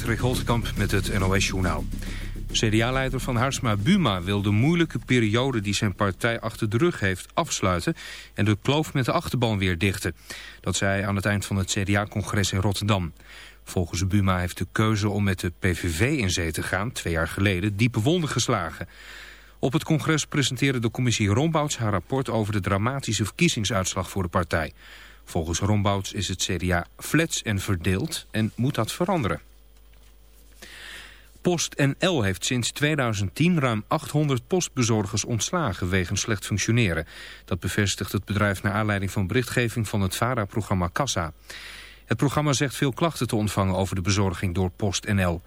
Patrick met het NOS-journaal. CDA-leider van Harsma Buma wil de moeilijke periode die zijn partij achter de rug heeft afsluiten en de kloof met de achterban weer dichten. Dat zei aan het eind van het CDA-congres in Rotterdam. Volgens Buma heeft de keuze om met de PVV in zee te gaan twee jaar geleden diepe wonden geslagen. Op het congres presenteerde de commissie Rombouts haar rapport over de dramatische verkiezingsuitslag voor de partij. Volgens Rombouts is het CDA flats en verdeeld en moet dat veranderen. PostNL heeft sinds 2010 ruim 800 postbezorgers ontslagen wegens slecht functioneren. Dat bevestigt het bedrijf naar aanleiding van berichtgeving van het VARA-programma Kassa. Het programma zegt veel klachten te ontvangen over de bezorging door PostNL.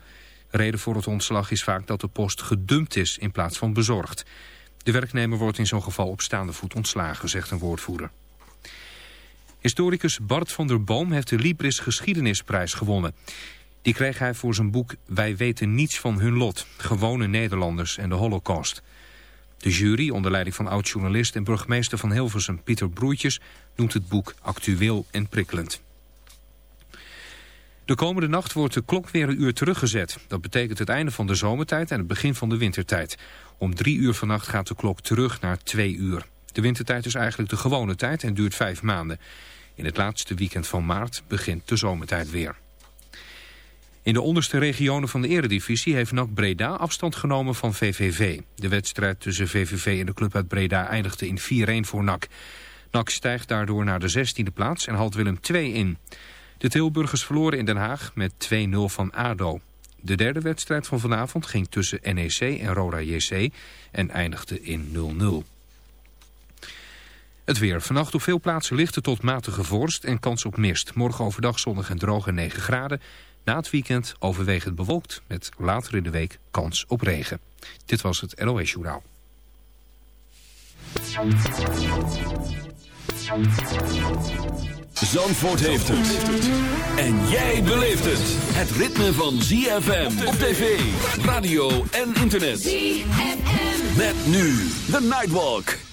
Reden voor het ontslag is vaak dat de post gedumpt is in plaats van bezorgd. De werknemer wordt in zo'n geval op staande voet ontslagen, zegt een woordvoerder. Historicus Bart van der Boom heeft de Libris Geschiedenisprijs gewonnen. Die kreeg hij voor zijn boek Wij weten niets van hun lot, gewone Nederlanders en de holocaust. De jury, onder leiding van oud-journalist en burgemeester van Hilversum Pieter Broertjes, noemt het boek actueel en prikkelend. De komende nacht wordt de klok weer een uur teruggezet. Dat betekent het einde van de zomertijd en het begin van de wintertijd. Om drie uur vannacht gaat de klok terug naar twee uur. De wintertijd is eigenlijk de gewone tijd en duurt vijf maanden. In het laatste weekend van maart begint de zomertijd weer. In de onderste regionen van de eredivisie heeft NAC Breda afstand genomen van VVV. De wedstrijd tussen VVV en de club uit Breda eindigde in 4-1 voor NAC. NAC stijgt daardoor naar de 16e plaats en haalt Willem 2 in. De Tilburgers verloren in Den Haag met 2-0 van ADO. De derde wedstrijd van vanavond ging tussen NEC en Roda JC en eindigde in 0-0. Het weer. Vannacht op veel plaatsen lichte tot matige vorst en kans op mist. Morgen overdag zonnig en droog en 9 graden. Na het weekend overwegend bewolkt met later in de week kans op regen. Dit was het NOS Journaal. Zandvoort heeft het. En jij beleeft het. Het ritme van ZFM op tv, radio en internet. ZFM. Met nu de Nightwalk.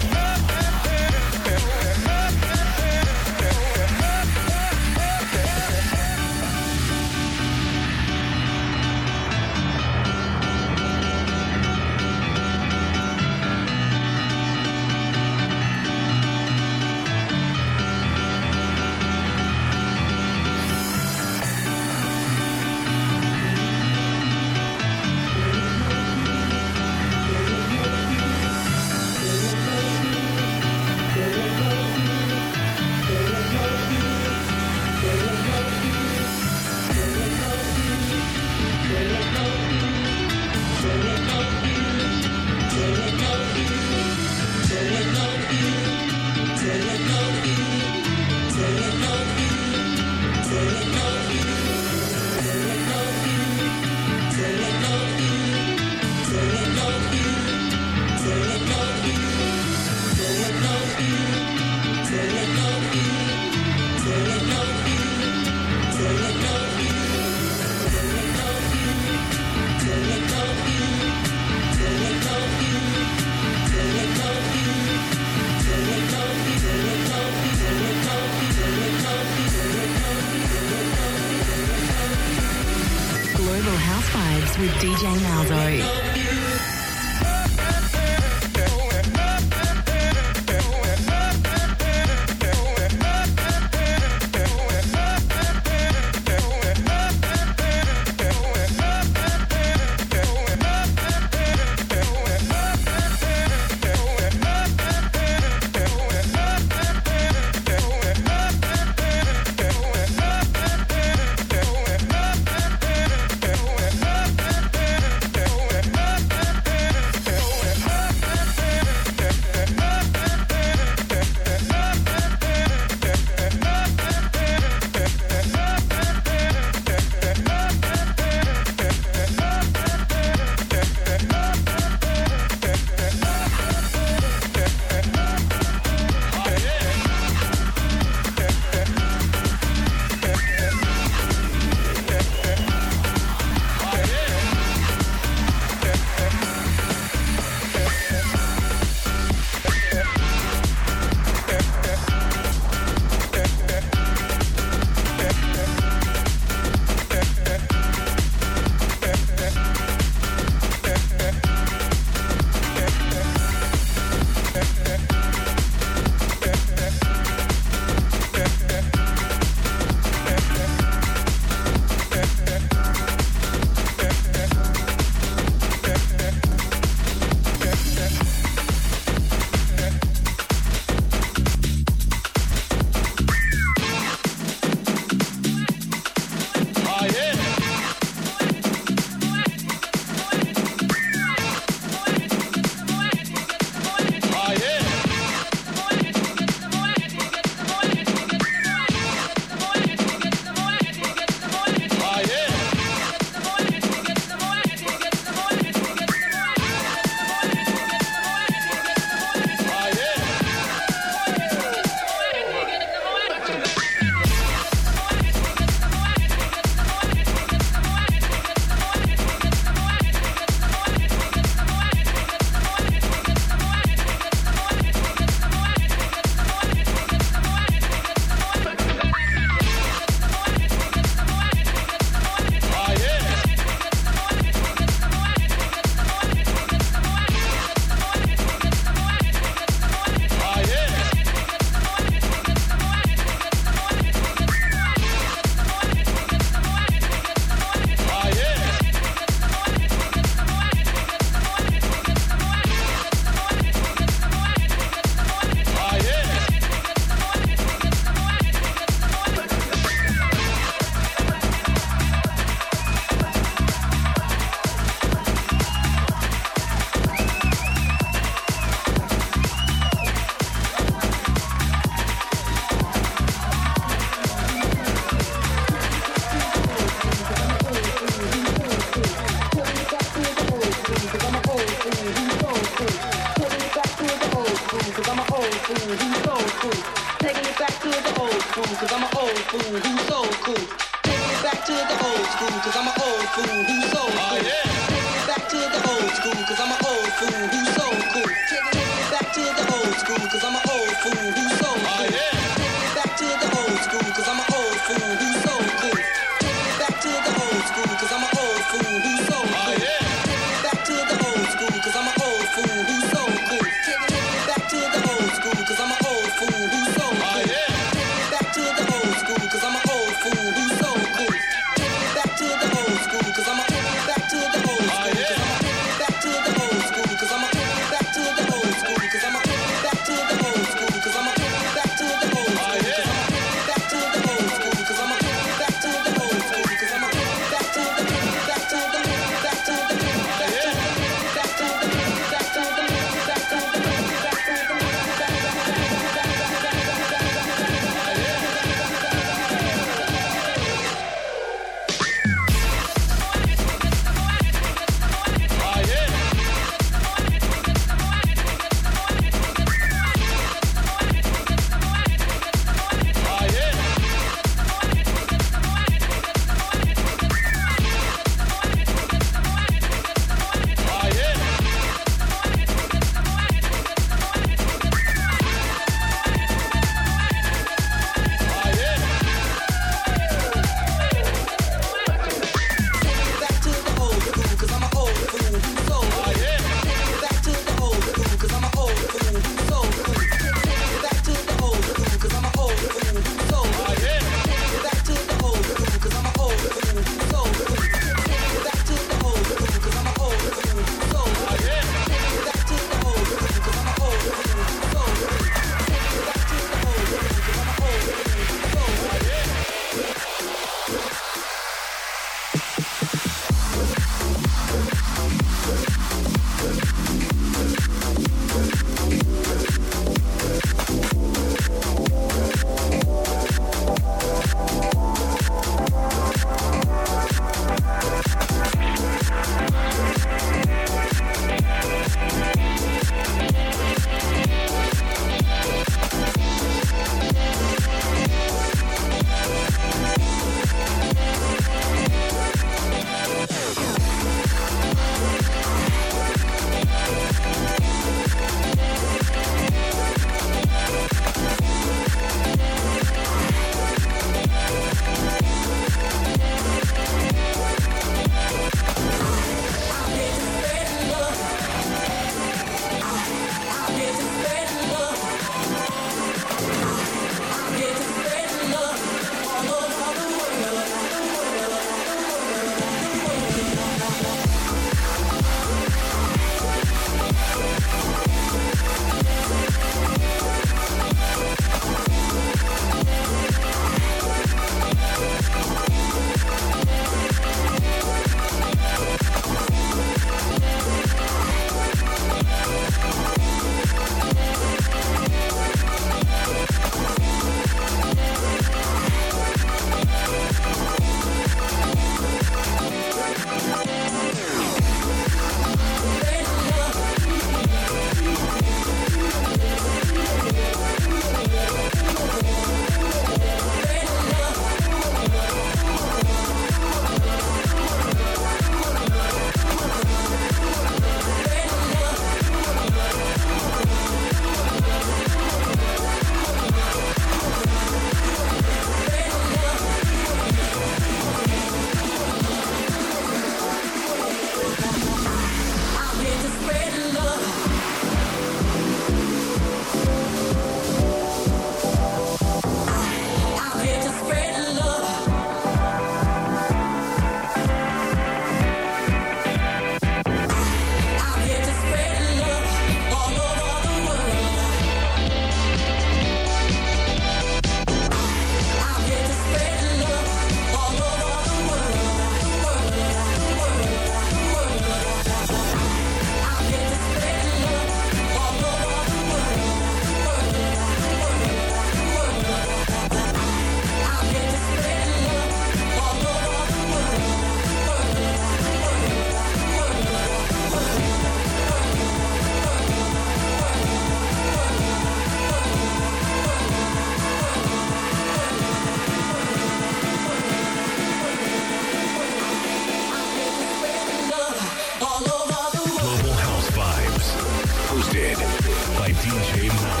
DJ Mouse.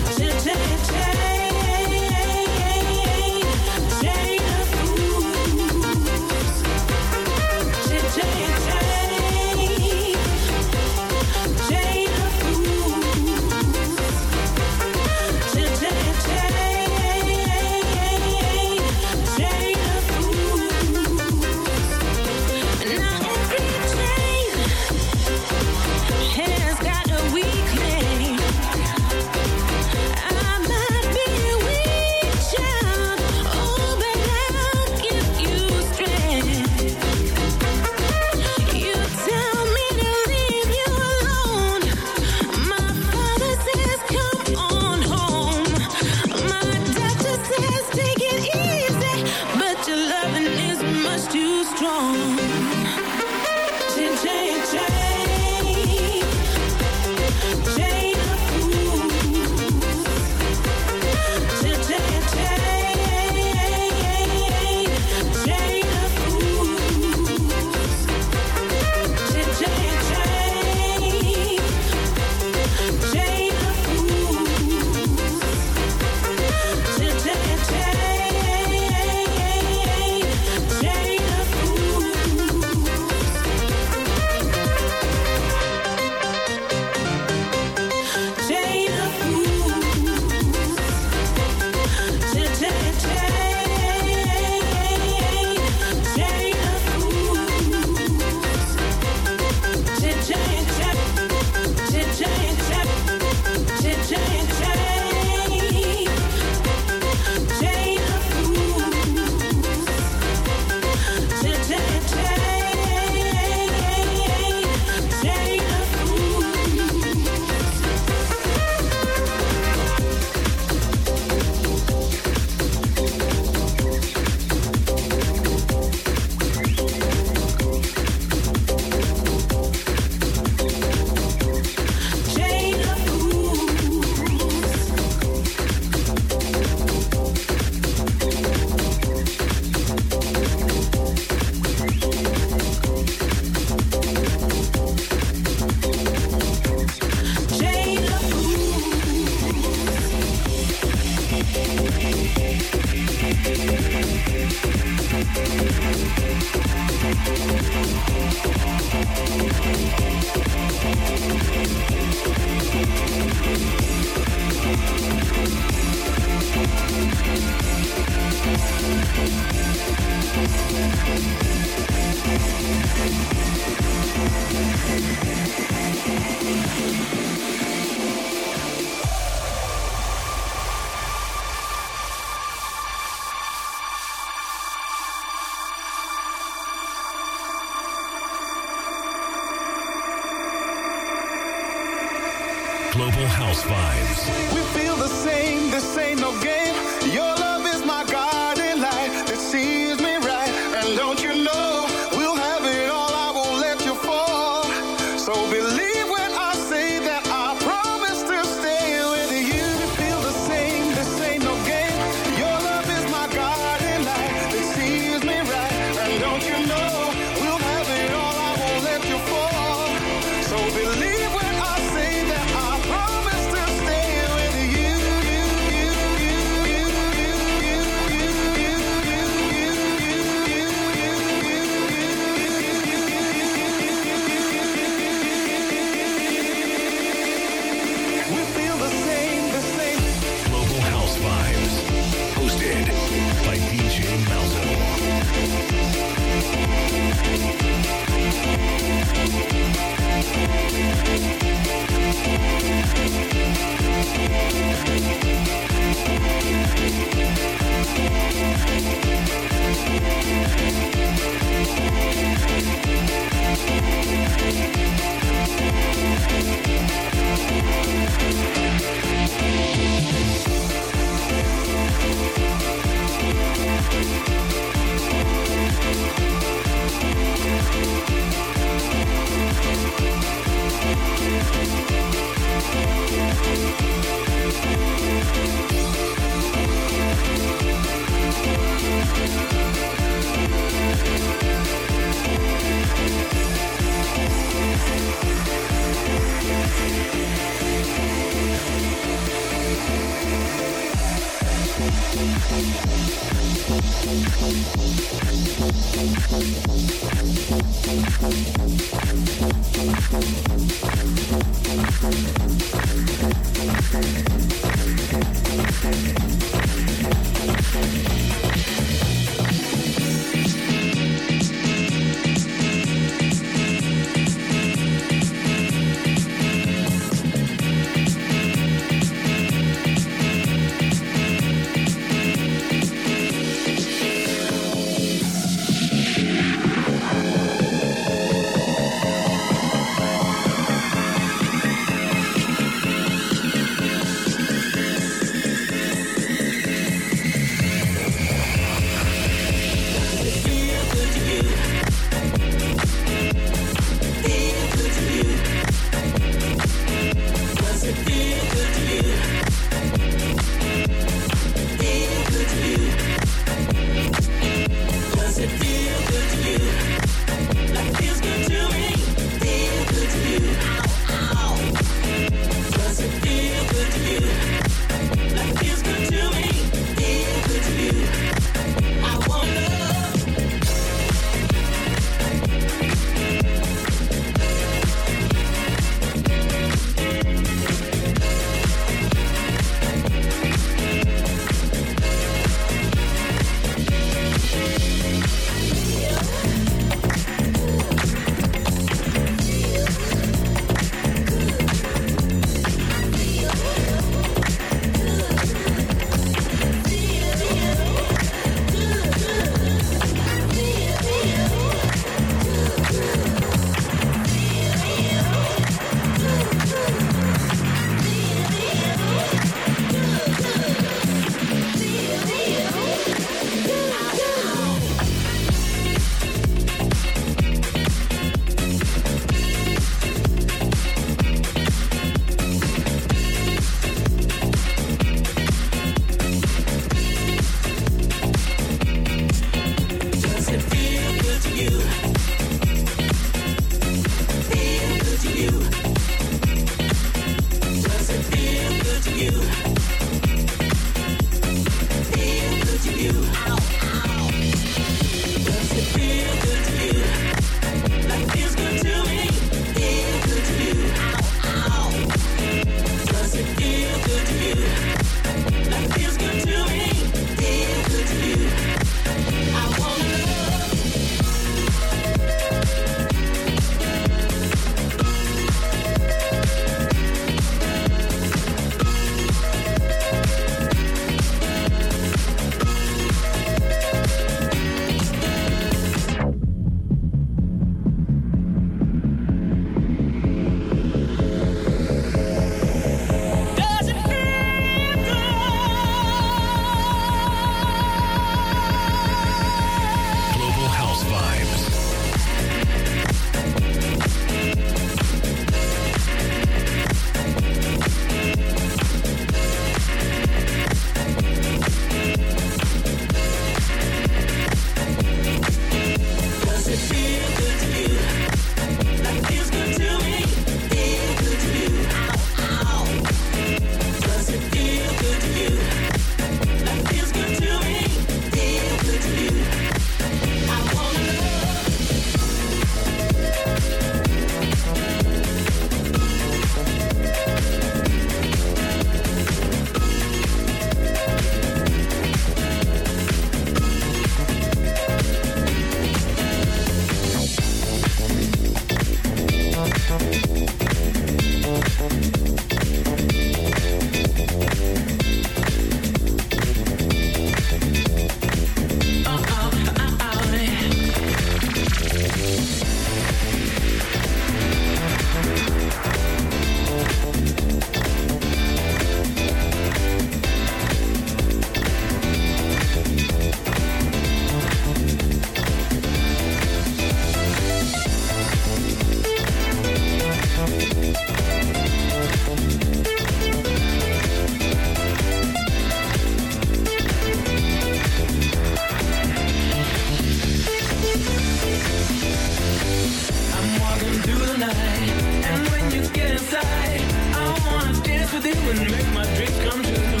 and when you get inside, I wanna dance with you and make my dreams come true.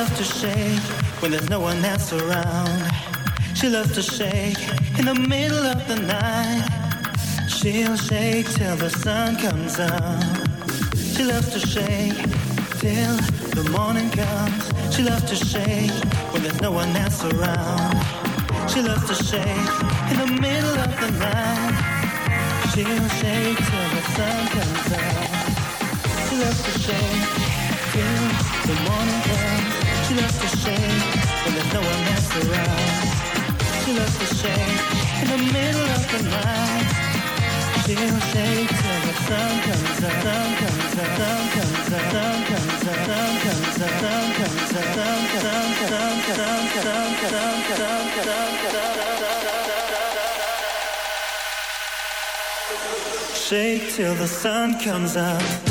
Loves to shake when there's no one else around. She loves to shake in the middle of the night. She'll shake till the sun comes out. She loves to shake till the morning comes. She loves to shake when there's no one else around. She loves to shake in the middle of the night. She'll shake till the sun comes out. She loves to shake till the morning comes. She loves to shake when there's no one else around. She loves to shake in the middle of the night. She'll shake till the sun comes out, sun comes out, sun comes out, sun comes out, sun comes out, sun comes out, sun comes out, sun comes out, sun comes out, sun comes out. Shake till the sun comes out.